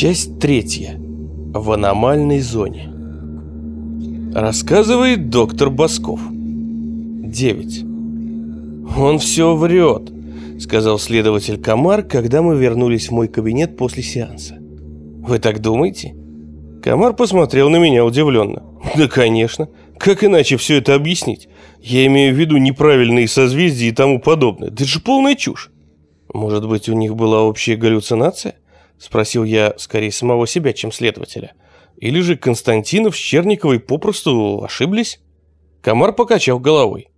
Часть третья. В аномальной зоне. Рассказывает доктор Басков. 9. «Он все врет», — сказал следователь Комар, когда мы вернулись в мой кабинет после сеанса. «Вы так думаете?» Комар посмотрел на меня удивленно. «Да, конечно. Как иначе все это объяснить? Я имею в виду неправильные созвездия и тому подобное. Это же полная чушь». «Может быть, у них была общая галлюцинация?» Спросил я скорее самого себя, чем следователя. Или же Константинов с Черниковой попросту ошиблись? Комар покачал головой.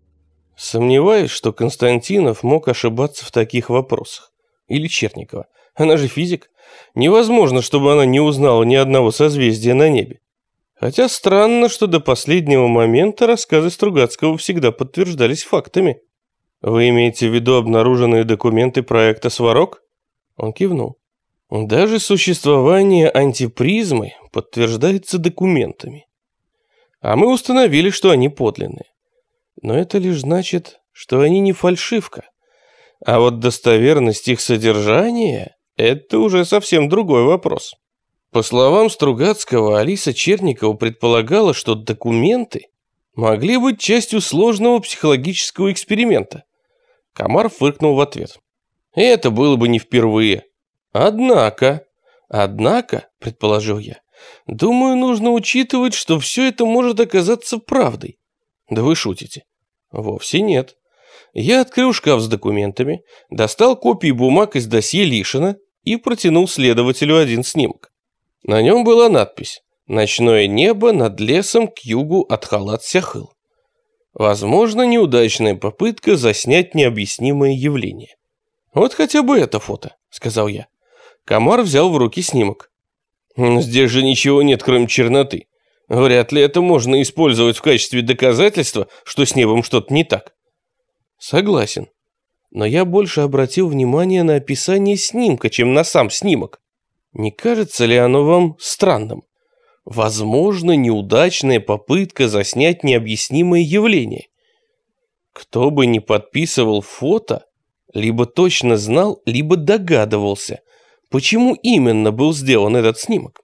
Сомневаюсь, что Константинов мог ошибаться в таких вопросах. Или Черникова. Она же физик. Невозможно, чтобы она не узнала ни одного созвездия на небе. Хотя странно, что до последнего момента рассказы Стругацкого всегда подтверждались фактами. Вы имеете в виду обнаруженные документы проекта «Сварог»? Он кивнул. Даже существование антипризмы подтверждается документами. А мы установили, что они подлинные. Но это лишь значит, что они не фальшивка. А вот достоверность их содержания – это уже совсем другой вопрос. По словам Стругацкого, Алиса Черникова предполагала, что документы могли быть частью сложного психологического эксперимента. Комар фыркнул в ответ. Это было бы не впервые. Однако, однако, предположил я, думаю, нужно учитывать, что все это может оказаться правдой. Да вы шутите. Вовсе нет. Я открыл шкаф с документами, достал копии бумаг из досье Лишина и протянул следователю один снимок. На нем была надпись «Ночное небо над лесом к югу от Халат-Сяхыл». Возможно, неудачная попытка заснять необъяснимое явление. «Вот хотя бы это фото», — сказал я. Комар взял в руки снимок. «Здесь же ничего нет, кроме черноты. Вряд ли это можно использовать в качестве доказательства, что с небом что-то не так». «Согласен. Но я больше обратил внимание на описание снимка, чем на сам снимок. Не кажется ли оно вам странным? Возможно, неудачная попытка заснять необъяснимое явление. Кто бы не подписывал фото, либо точно знал, либо догадывался, почему именно был сделан этот снимок.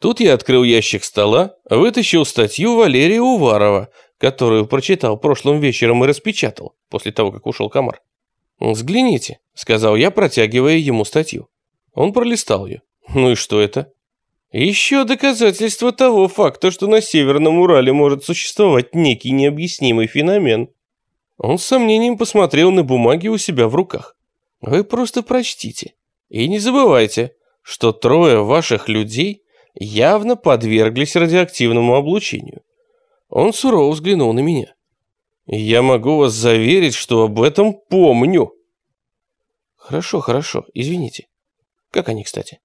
Тут я открыл ящик стола, вытащил статью Валерия Уварова, которую прочитал прошлым вечером и распечатал, после того, как ушел комар. «Взгляните», — сказал я, протягивая ему статью. Он пролистал ее. «Ну и что это?» «Еще доказательство того факта, что на Северном Урале может существовать некий необъяснимый феномен». Он с сомнением посмотрел на бумаги у себя в руках. «Вы просто прочтите. И не забывайте, что трое ваших людей явно подверглись радиоактивному облучению. Он сурово взглянул на меня. Я могу вас заверить, что об этом помню. Хорошо, хорошо, извините. Как они, кстати?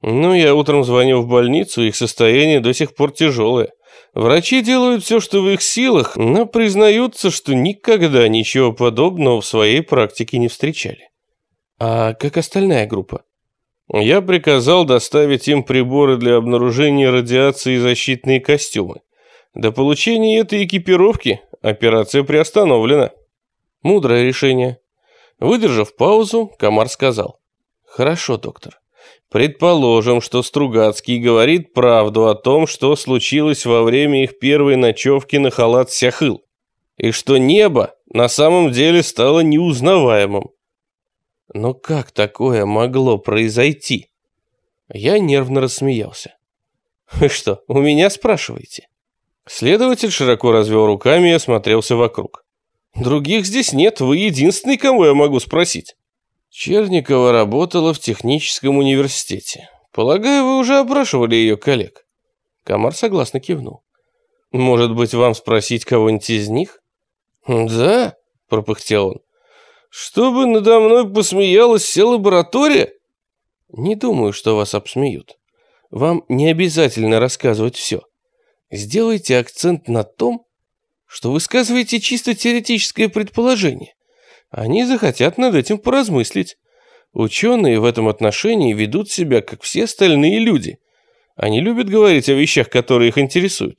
Ну, я утром звонил в больницу, их состояние до сих пор тяжелое. Врачи делают все, что в их силах, но признаются, что никогда ничего подобного в своей практике не встречали. А как остальная группа? Я приказал доставить им приборы для обнаружения радиации и защитные костюмы. До получения этой экипировки операция приостановлена. Мудрое решение. Выдержав паузу, Комар сказал. Хорошо, доктор. Предположим, что Стругацкий говорит правду о том, что случилось во время их первой ночевки на халат Сяхыл, и что небо на самом деле стало неузнаваемым. Но как такое могло произойти? Я нервно рассмеялся. Вы что, у меня спрашиваете? Следователь широко развел руками и осмотрелся вокруг. Других здесь нет, вы единственный, кому я могу спросить. Черникова работала в техническом университете. Полагаю, вы уже опрашивали ее коллег. Комар согласно кивнул. Может быть, вам спросить кого-нибудь из них? Да, пропыхтел он. Чтобы надо мной посмеялась вся лаборатория? Не думаю, что вас обсмеют. Вам не обязательно рассказывать все. Сделайте акцент на том, что высказываете чисто теоретическое предположение. Они захотят над этим поразмыслить. Ученые в этом отношении ведут себя, как все остальные люди. Они любят говорить о вещах, которые их интересуют.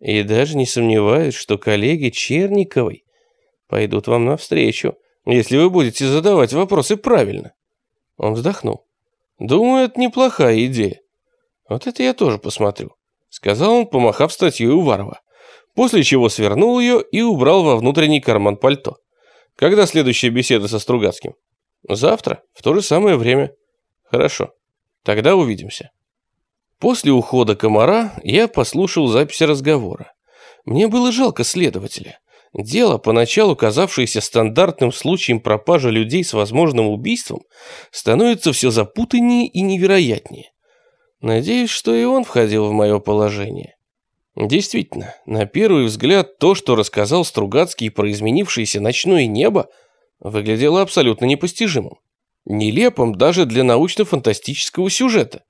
И даже не сомневаюсь, что коллеги Черниковой пойдут вам навстречу, если вы будете задавать вопросы правильно. Он вздохнул. Думаю, это неплохая идея. Вот это я тоже посмотрю, сказал он, помахав статьей Уварова. После чего свернул ее и убрал во внутренний карман пальто. Когда следующая беседа со Стругацким? Завтра, в то же самое время. Хорошо. Тогда увидимся. После ухода комара я послушал записи разговора. Мне было жалко следователя. Дело, поначалу казавшееся стандартным случаем пропажи людей с возможным убийством, становится все запутаннее и невероятнее. Надеюсь, что и он входил в мое положение. Действительно, на первый взгляд, то, что рассказал Стругацкий про изменившееся ночное небо, выглядело абсолютно непостижимым. Нелепым даже для научно-фантастического сюжета.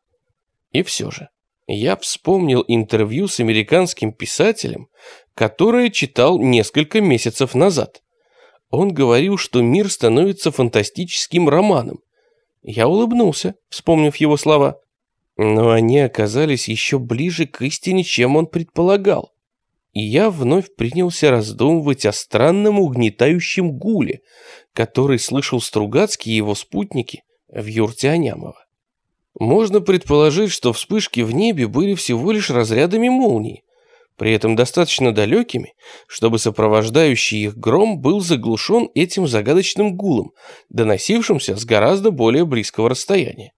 И все же, я вспомнил интервью с американским писателем, которое читал несколько месяцев назад. Он говорил, что мир становится фантастическим романом. Я улыбнулся, вспомнив его слова. Но они оказались еще ближе к истине, чем он предполагал. И я вновь принялся раздумывать о странном угнетающем гуле, который слышал Стругацкий и его спутники в юрте Анямова. Можно предположить, что вспышки в небе были всего лишь разрядами молнии, при этом достаточно далекими, чтобы сопровождающий их гром был заглушен этим загадочным гулом, доносившимся с гораздо более близкого расстояния.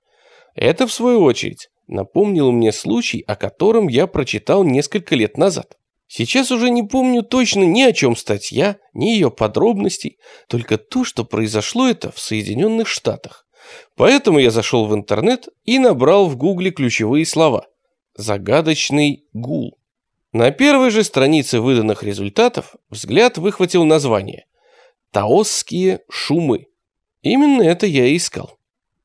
Это, в свою очередь, напомнило мне случай, о котором я прочитал несколько лет назад. Сейчас уже не помню точно ни о чем статья, ни ее подробностей, только то, что произошло это в Соединенных Штатах. Поэтому я зашел в интернет и набрал в гугле ключевые слова. Загадочный гул. На первой же странице выданных результатов взгляд выхватил название «Таосские шумы». Именно это я и искал.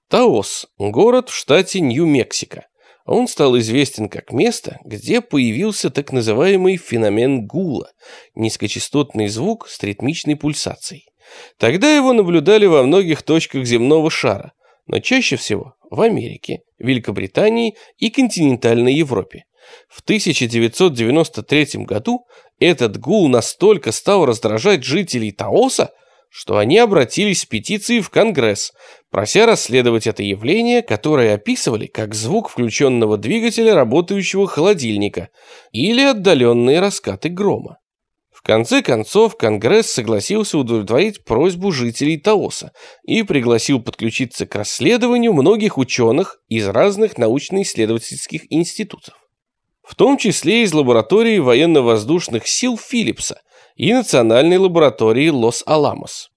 Таос – город в штате Нью-Мексико. Он стал известен как место, где появился так называемый феномен гула – низкочастотный звук с ритмичной пульсацией. Тогда его наблюдали во многих точках земного шара, но чаще всего в Америке, Великобритании и континентальной Европе. В 1993 году этот гул настолько стал раздражать жителей Таоса, что они обратились с петицией в Конгресс, прося расследовать это явление, которое описывали как звук включенного двигателя работающего холодильника или отдаленные раскаты грома. В конце концов, Конгресс согласился удовлетворить просьбу жителей Таоса и пригласил подключиться к расследованию многих ученых из разных научно-исследовательских институтов в том числе из лаборатории военно-воздушных сил Филлипса и Национальной лаборатории Лос-Аламос.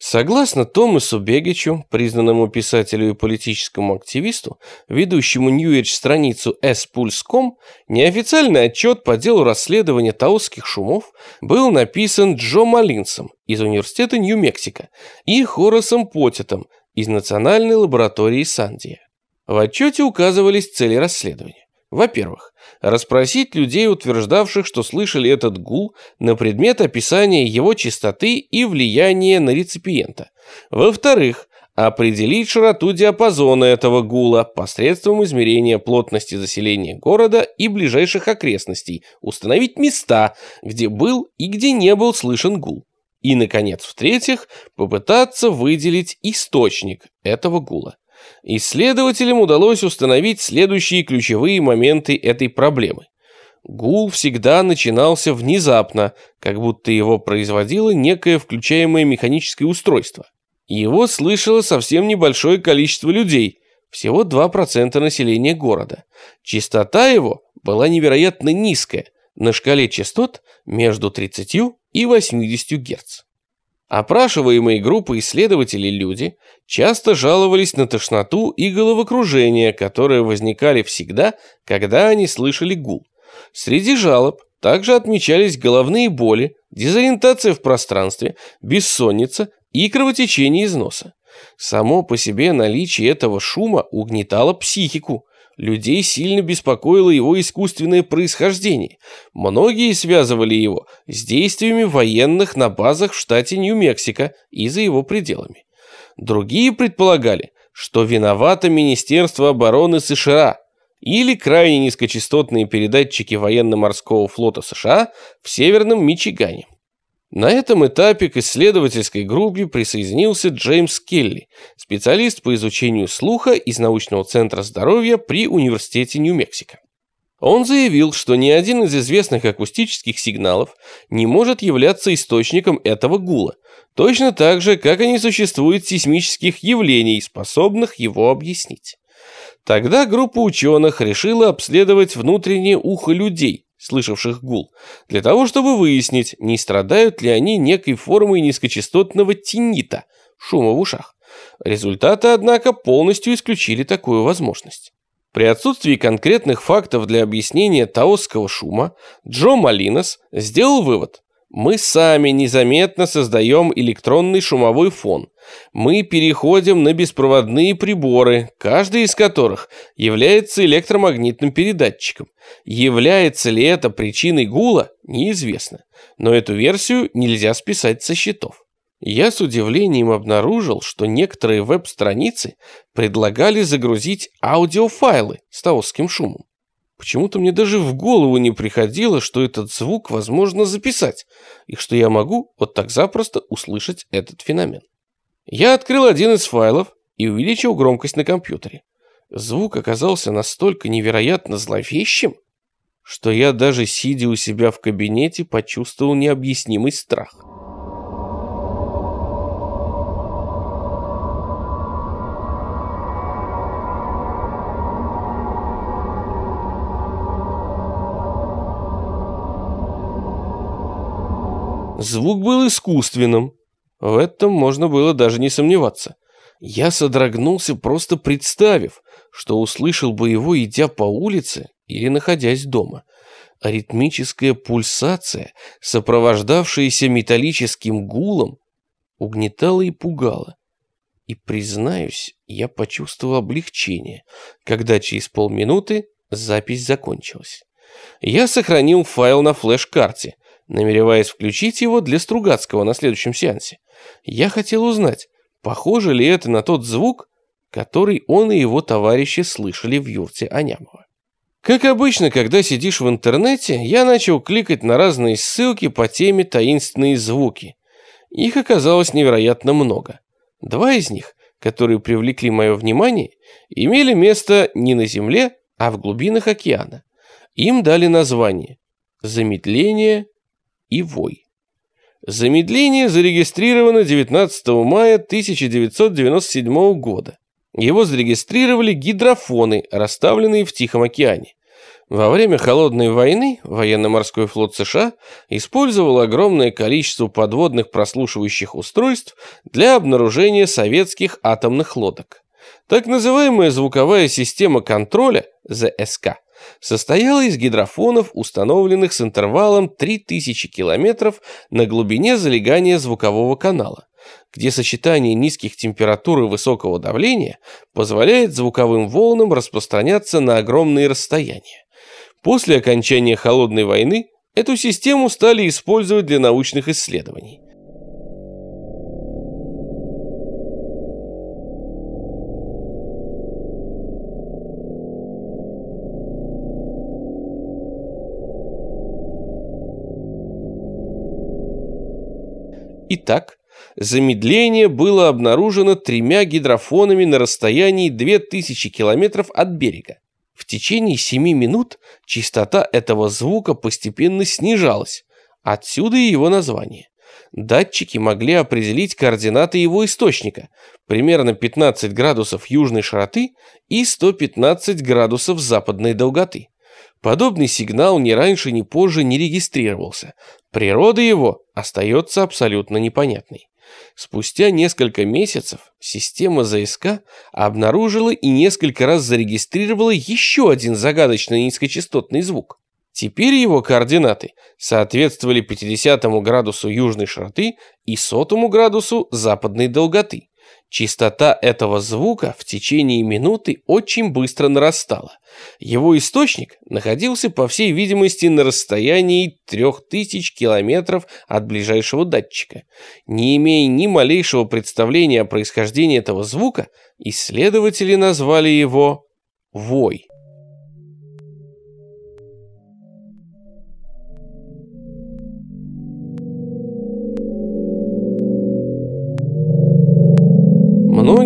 Согласно Томасу Бегичу, признанному писателю и политическому активисту, ведущему Ньюэдж страницу Earthpulse.com, неофициальный отчет по делу расследования таосских шумов был написан Джо Малинсом из Университета Нью-Мексико и Хорасом Потетом из Национальной лаборатории Сандия. В отчете указывались цели расследования. Во-первых, расспросить людей, утверждавших, что слышали этот гул, на предмет описания его частоты и влияния на реципиента. Во-вторых, определить широту диапазона этого гула посредством измерения плотности заселения города и ближайших окрестностей, установить места, где был и где не был слышен гул. И, наконец, в-третьих, попытаться выделить источник этого гула. Исследователям удалось установить следующие ключевые моменты этой проблемы. Гул всегда начинался внезапно, как будто его производило некое включаемое механическое устройство. Его слышало совсем небольшое количество людей, всего 2% населения города. Частота его была невероятно низкая, на шкале частот между 30 и 80 Гц. Опрашиваемые группы исследователей люди часто жаловались на тошноту и головокружение, которые возникали всегда, когда они слышали гул. Среди жалоб также отмечались головные боли, дезориентация в пространстве, бессонница и кровотечение из носа. Само по себе наличие этого шума угнетало психику, Людей сильно беспокоило его искусственное происхождение. Многие связывали его с действиями военных на базах в штате Нью-Мексико и за его пределами. Другие предполагали, что виновато Министерство обороны США или крайне низкочастотные передатчики военно-морского флота США в Северном Мичигане. На этом этапе к исследовательской группе присоединился Джеймс Келли, специалист по изучению слуха из научного центра здоровья при Университете Нью-Мексико. Он заявил, что ни один из известных акустических сигналов не может являться источником этого гула, точно так же, как и не существует сейсмических явлений, способных его объяснить. Тогда группа ученых решила обследовать внутреннее ухо людей, слышавших гул, для того, чтобы выяснить, не страдают ли они некой формой низкочастотного тинита, шума в ушах. Результаты, однако, полностью исключили такую возможность. При отсутствии конкретных фактов для объяснения таосского шума, Джо Малинос сделал вывод. Мы сами незаметно создаем электронный шумовой фон. Мы переходим на беспроводные приборы, каждый из которых является электромагнитным передатчиком. Является ли это причиной гула, неизвестно. Но эту версию нельзя списать со счетов. Я с удивлением обнаружил, что некоторые веб-страницы предлагали загрузить аудиофайлы с таосским шумом. Почему-то мне даже в голову не приходило, что этот звук возможно записать, и что я могу вот так запросто услышать этот феномен. Я открыл один из файлов и увеличил громкость на компьютере. Звук оказался настолько невероятно зловещим, что я даже сидя у себя в кабинете почувствовал необъяснимый страх. Звук был искусственным. В этом можно было даже не сомневаться. Я содрогнулся, просто представив, что услышал бы его, идя по улице или находясь дома. Аритмическая пульсация, сопровождавшаяся металлическим гулом, угнетала и пугала. И, признаюсь, я почувствовал облегчение, когда через полминуты запись закончилась. Я сохранил файл на флеш-карте — намереваясь включить его для Стругацкого на следующем сеансе. Я хотел узнать, похоже ли это на тот звук, который он и его товарищи слышали в юрте Анямова. Как обычно, когда сидишь в интернете, я начал кликать на разные ссылки по теме «Таинственные звуки». Их оказалось невероятно много. Два из них, которые привлекли мое внимание, имели место не на Земле, а в глубинах океана. Им дали название «Замедление и вой. Замедление зарегистрировано 19 мая 1997 года. Его зарегистрировали гидрофоны, расставленные в Тихом океане. Во время Холодной войны военно-морской флот США использовал огромное количество подводных прослушивающих устройств для обнаружения советских атомных лодок. Так называемая звуковая система контроля, ЗСК, состояла из гидрофонов, установленных с интервалом 3000 километров на глубине залегания звукового канала, где сочетание низких температур и высокого давления позволяет звуковым волнам распространяться на огромные расстояния. После окончания Холодной войны эту систему стали использовать для научных исследований. Итак, замедление было обнаружено тремя гидрофонами на расстоянии 2000 километров от берега. В течение 7 минут частота этого звука постепенно снижалась, отсюда и его название. Датчики могли определить координаты его источника, примерно 15 градусов южной широты и 115 градусов западной долготы. Подобный сигнал ни раньше, ни позже не регистрировался. Природа его остается абсолютно непонятной. Спустя несколько месяцев система ЗСК обнаружила и несколько раз зарегистрировала еще один загадочный низкочастотный звук. Теперь его координаты соответствовали 50 градусу южной широты и 100 градусу западной долготы. Частота этого звука в течение минуты очень быстро нарастала. Его источник находился, по всей видимости, на расстоянии 3000 километров от ближайшего датчика. Не имея ни малейшего представления о происхождении этого звука, исследователи назвали его «вой».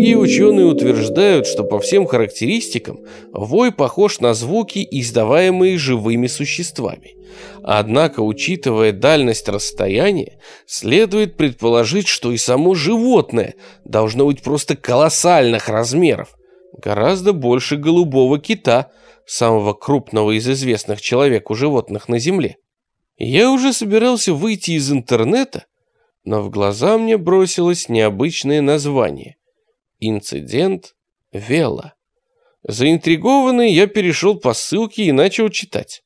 Многие ученые утверждают, что по всем характеристикам вой похож на звуки, издаваемые живыми существами. Однако, учитывая дальность расстояния, следует предположить, что и само животное должно быть просто колоссальных размеров, гораздо больше голубого кита, самого крупного из известных человеку животных на Земле. Я уже собирался выйти из интернета, но в глаза мне бросилось необычное название – «Инцидент Вела». Заинтригованный, я перешел по ссылке и начал читать.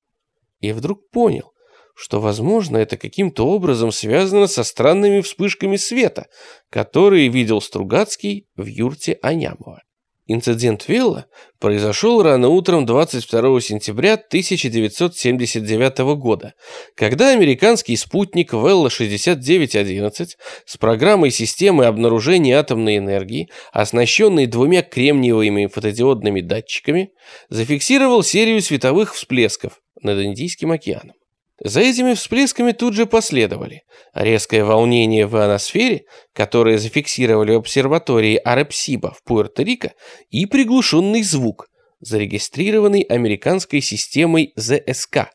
И вдруг понял, что, возможно, это каким-то образом связано со странными вспышками света, которые видел Стругацкий в юрте Анямова. Инцидент Вилла произошел рано утром 22 сентября 1979 года, когда американский спутник Велла 6911 с программой системы обнаружения атомной энергии, оснащенной двумя кремниевыми фотодиодными датчиками, зафиксировал серию световых всплесков над Индийским океаном. За этими всплесками тут же последовали резкое волнение в ионосфере, которое зафиксировали в обсерватории Арепсиба в Пуэрто-Рико, и приглушенный звук, зарегистрированный американской системой ЗСК,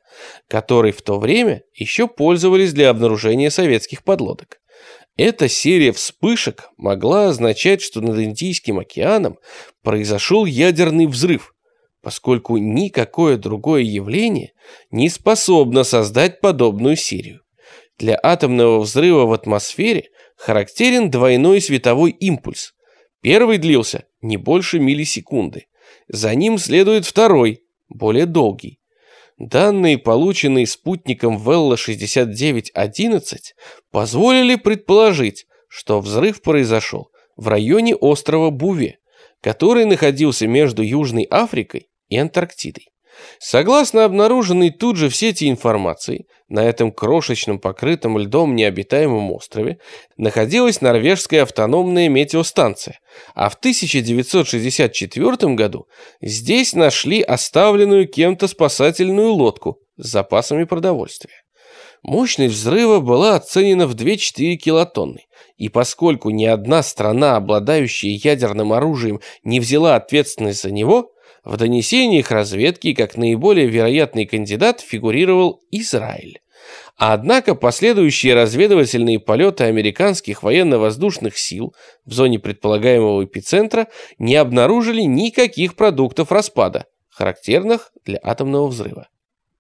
которой в то время еще пользовались для обнаружения советских подлодок. Эта серия вспышек могла означать, что над Индийским океаном произошел ядерный взрыв, поскольку никакое другое явление не способно создать подобную серию. Для атомного взрыва в атмосфере характерен двойной световой импульс. Первый длился не больше миллисекунды. За ним следует второй, более долгий. Данные, полученные спутником Велла 6911, позволили предположить, что взрыв произошел в районе острова Буве, который находился между Южной Африкой и Антарктидой. Согласно обнаруженной тут же в сети информации, на этом крошечном покрытом льдом необитаемом острове находилась норвежская автономная метеостанция, а в 1964 году здесь нашли оставленную кем-то спасательную лодку с запасами продовольствия. Мощность взрыва была оценена в 2-4 килотонны, и поскольку ни одна страна, обладающая ядерным оружием, не взяла ответственность за него, в донесениях разведки как наиболее вероятный кандидат фигурировал Израиль. Однако последующие разведывательные полеты американских военно-воздушных сил в зоне предполагаемого эпицентра не обнаружили никаких продуктов распада, характерных для атомного взрыва.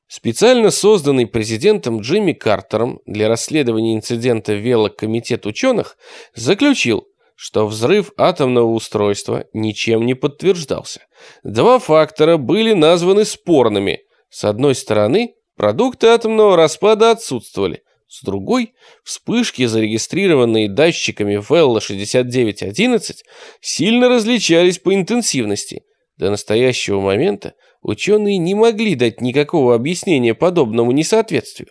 Специально созданный президентом Джимми Картером для расследования инцидента Велокомитет ученых заключил, что взрыв атомного устройства ничем не подтверждался. Два фактора были названы спорными. С одной стороны, продукты атомного распада отсутствовали. С другой, вспышки, зарегистрированные датчиками Велла 6911, сильно различались по интенсивности. До настоящего момента ученые не могли дать никакого объяснения подобному несоответствию.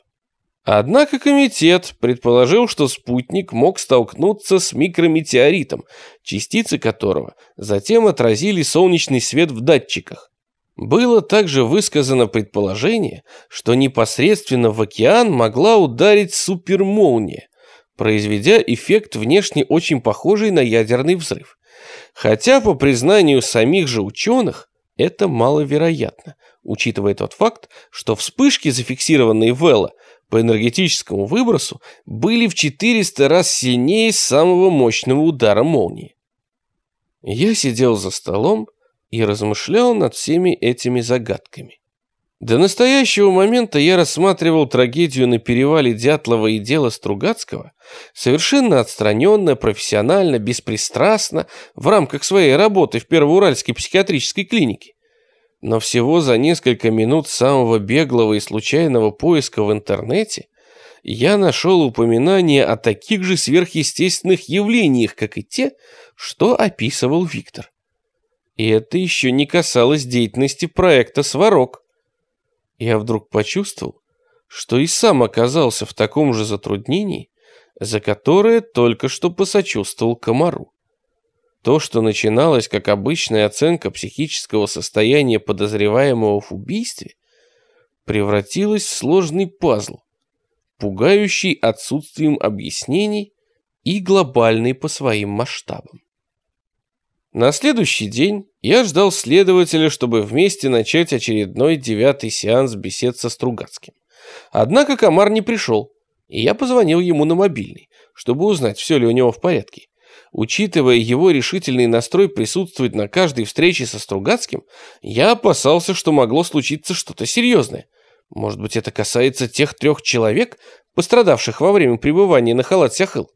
Однако комитет предположил, что спутник мог столкнуться с микрометеоритом, частицы которого затем отразили солнечный свет в датчиках. Было также высказано предположение, что непосредственно в океан могла ударить супермолния, произведя эффект внешне очень похожий на ядерный взрыв. Хотя, по признанию самих же ученых, это маловероятно, учитывая тот факт, что вспышки, зафиксированные Велла, по энергетическому выбросу были в 400 раз сильнее самого мощного удара молнии. Я сидел за столом и размышлял над всеми этими загадками. До настоящего момента я рассматривал трагедию на перевале Дятлова и дело Стругацкого совершенно отстраненно, профессионально, беспристрастно в рамках своей работы в Первоуральской психиатрической клинике. Но всего за несколько минут самого беглого и случайного поиска в интернете я нашел упоминание о таких же сверхъестественных явлениях, как и те, что описывал Виктор. И это еще не касалось деятельности проекта «Сварог». Я вдруг почувствовал, что и сам оказался в таком же затруднении, за которое только что посочувствовал комару. То, что начиналось как обычная оценка психического состояния подозреваемого в убийстве, превратилось в сложный пазл, пугающий отсутствием объяснений и глобальный по своим масштабам. На следующий день я ждал следователя, чтобы вместе начать очередной девятый сеанс бесед со Стругацким. Однако комар не пришел, и я позвонил ему на мобильный, чтобы узнать, все ли у него в порядке. Учитывая его решительный настрой присутствовать на каждой встрече со Стругацким, я опасался, что могло случиться что-то серьезное. Может быть, это касается тех трех человек, пострадавших во время пребывания на Халат-Сяхыл?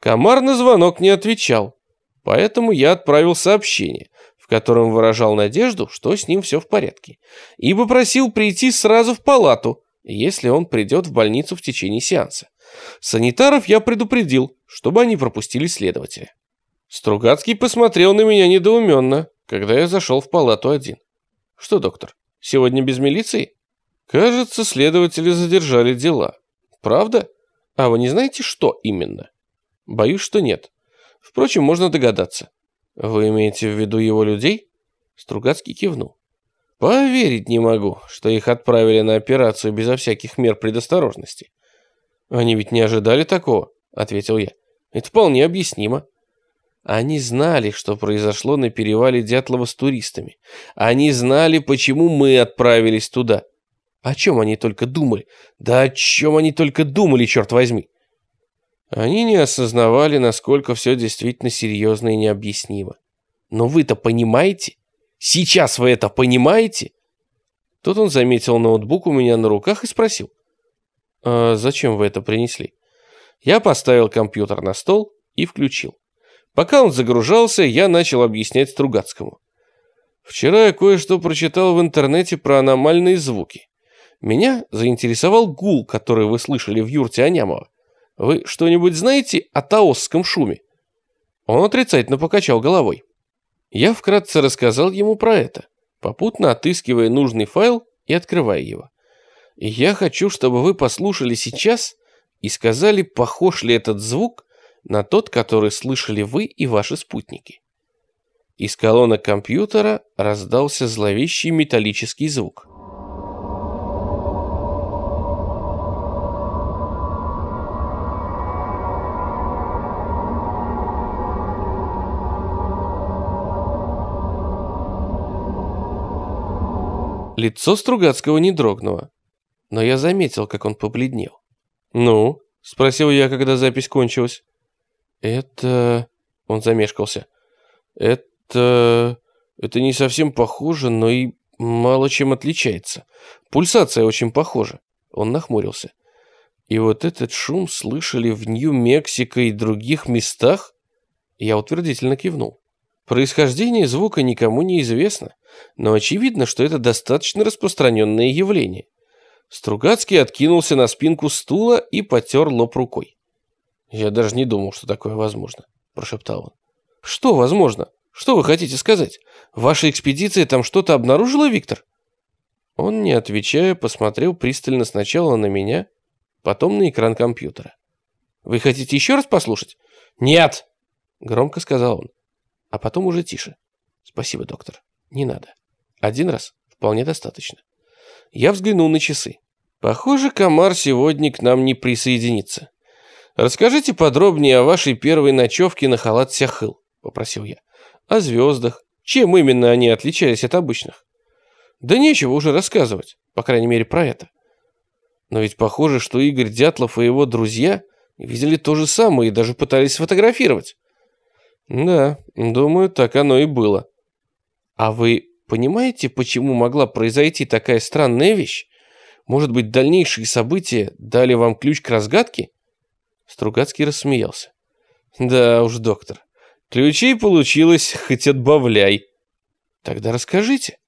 Комар на звонок не отвечал, поэтому я отправил сообщение, в котором выражал надежду, что с ним все в порядке, и попросил прийти сразу в палату, если он придет в больницу в течение сеанса. Санитаров я предупредил, чтобы они пропустили следователя. Стругацкий посмотрел на меня недоуменно, когда я зашел в палату один. «Что, доктор, сегодня без милиции?» «Кажется, следователи задержали дела. Правда? А вы не знаете, что именно?» «Боюсь, что нет. Впрочем, можно догадаться». «Вы имеете в виду его людей?» Стругацкий кивнул. «Поверить не могу, что их отправили на операцию безо всяких мер предосторожности. «Они ведь не ожидали такого», — ответил я. «Это вполне объяснимо». Они знали, что произошло на перевале Дятлова с туристами. Они знали, почему мы отправились туда. О чем они только думали? Да о чем они только думали, черт возьми? Они не осознавали, насколько все действительно серьезно и необъяснимо. Но вы-то понимаете? Сейчас вы это понимаете? Тут он заметил ноутбук у меня на руках и спросил. «А зачем вы это принесли?» Я поставил компьютер на стол и включил. Пока он загружался, я начал объяснять Стругацкому. Вчера я кое-что прочитал в интернете про аномальные звуки. Меня заинтересовал гул, который вы слышали в юрте Анямова. Вы что-нибудь знаете о таосском шуме? Он отрицательно покачал головой. Я вкратце рассказал ему про это, попутно отыскивая нужный файл и открывая его. Я хочу, чтобы вы послушали сейчас и сказали, похож ли этот звук на тот, который слышали вы и ваши спутники. Из колонок компьютера раздался зловещий металлический звук. Лицо Стругацкого не дрогнуло но я заметил, как он побледнел. «Ну?» — спросил я, когда запись кончилась. «Это...» — он замешкался. «Это... это не совсем похоже, но и мало чем отличается. Пульсация очень похожа». Он нахмурился. «И вот этот шум слышали в Нью-Мексико и других местах?» Я утвердительно кивнул. Происхождение звука никому не известно, но очевидно, что это достаточно распространенное явление. Стругацкий откинулся на спинку стула и потер лоб рукой. «Я даже не думал, что такое возможно», – прошептал он. «Что возможно? Что вы хотите сказать? Ваша экспедиция там что-то обнаружила, Виктор?» Он, не отвечая, посмотрел пристально сначала на меня, потом на экран компьютера. «Вы хотите еще раз послушать?» «Нет!» – громко сказал он. А потом уже тише. «Спасибо, доктор. Не надо. Один раз вполне достаточно». Я взглянул на часы. Похоже, комар сегодня к нам не присоединится. Расскажите подробнее о вашей первой ночевке на халат Сяхыл, попросил я. О звездах. Чем именно они отличались от обычных? Да нечего уже рассказывать, по крайней мере, про это. Но ведь похоже, что Игорь Дятлов и его друзья видели то же самое и даже пытались сфотографировать. Да, думаю, так оно и было. А вы Понимаете, почему могла произойти такая странная вещь? Может быть, дальнейшие события дали вам ключ к разгадке? Стругацкий рассмеялся. Да уж, доктор, ключей получилось хоть отбавляй. Тогда расскажите.